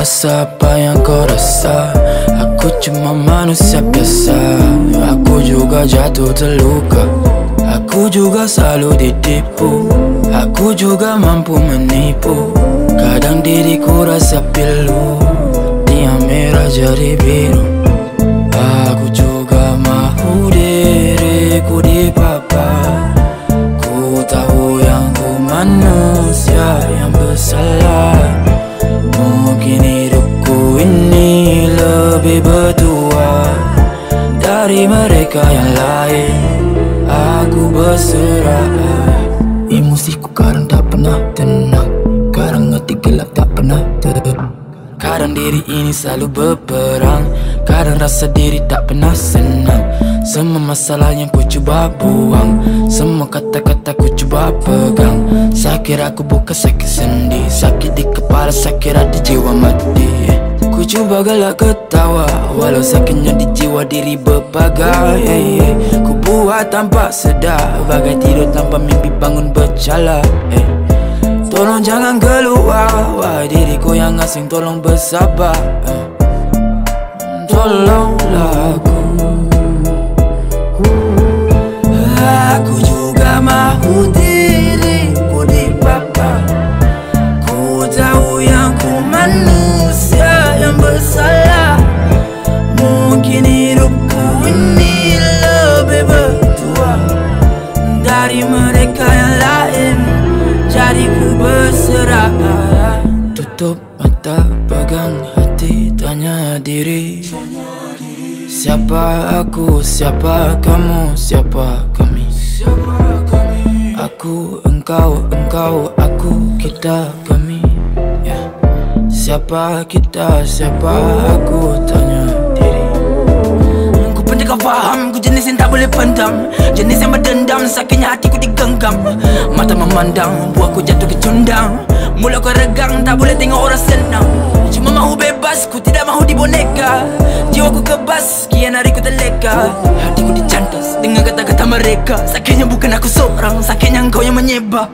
rasa apa yang kau rasa. Aku cuma manusia biasa. Aku juga jatuh terluka. Aku juga selalu ditipu. Aku juga mampu menipu. Kadang diriku rasa pilu. Tiang merah jadi biru. Aku juga mahu diriku dipapa Ku tahu yang ku manusia lebih bertuah Dari mereka yang lain. Aku berserah. Emosiku kadang tak pernah tenang. Kadang hati gelap tak pernah terang Kadang diri ini selalu berperang. Kadang rasa diri tak pernah senang. Semua masalah yang ku cuba buang. Semua kata-kata ku cuba pegang. Sakit aku bukan sakit sendi. Sakit di kepala, sakit ada jiwa Cuba galak ketawa. Walau sakitnya di jiwa diri berbagai. Ku buat tanpa sedar. Bagai tidur tanpa mimpi bangun bercala. Eh. Tolong jangan keluar. Wahai diriku yang asing tolong bersabar. Eh. Tolonglah aku. Aku juga mahu diriku dipapa Ku tahu yang ku manusia Tutup mata, pegang hati, tanya diri. Siapa aku, siapa kamu, siapa kami? Aku, engkau, engkau, aku, kita, kami. Yeah. Siapa kita, siapa aku, tanya diri. Ku pun kau faham, ku jenis yang tak boleh pendam. Jenis yang berdendam, sakitnya hatiku digenggam. Mata memandang, buatku jatuh ke cundang Mulut kau regang, tak boleh tengok orang senang. Cuma mahu bebas, ku tidak mahu diboneka. Jiwaku kebas, sekian hari ku terleka. Hatiku dicantas dengan kata-kata mereka. Sakitnya bukan aku seorang, sakitnya engkau yang menyebar